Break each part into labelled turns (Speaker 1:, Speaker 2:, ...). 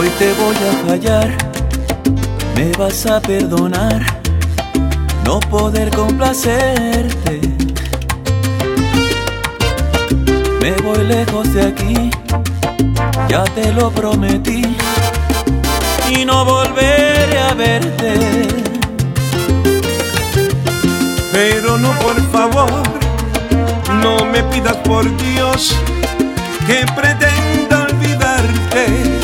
Speaker 1: voy a fallar, me vas a perdonar, no poder complacerte. Me voy lejos de aquí, ya te lo prometí, y no volveré a verte.
Speaker 2: Pero no, por favor, no me pidas por Dios que pretenda olvidarte.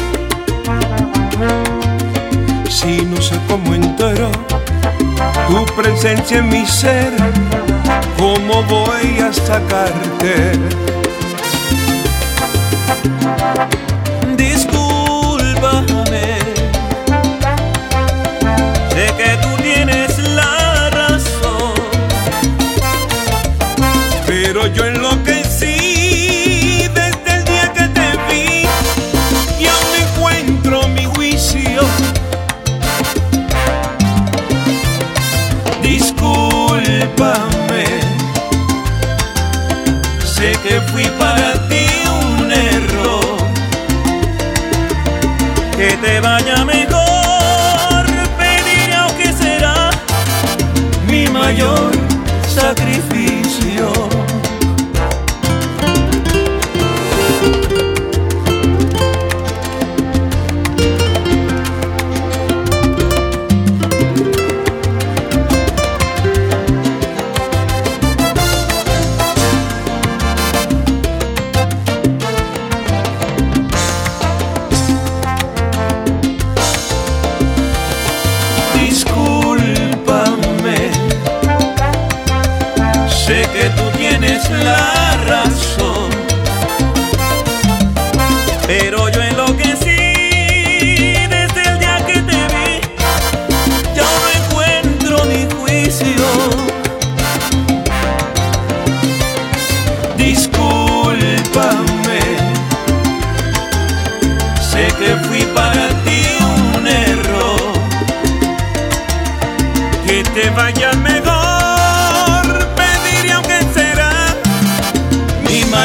Speaker 2: Si no sé cómo entero tu presencia en mi ser, ¿cómo voy a sacarte?
Speaker 1: Discúlpame, sé que tú tienes la razón,
Speaker 2: Pero yo enloquecí que
Speaker 1: fui para ti un error, que te vaya mejor, tienes la razón,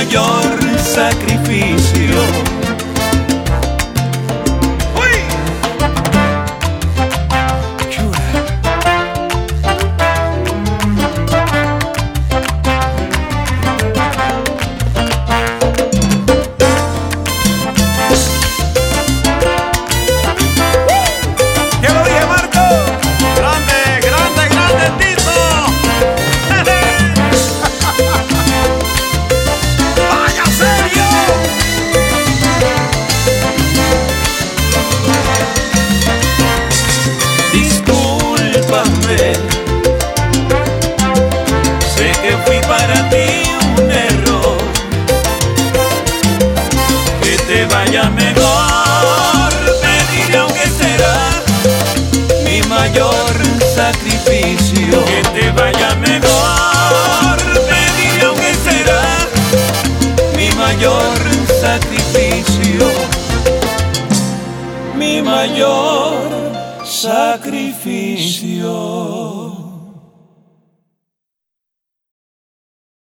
Speaker 1: mayor sacrificio. Que te vaya mejor, te diré que será mi mayor sacrificio. Mi mayor sacrificio.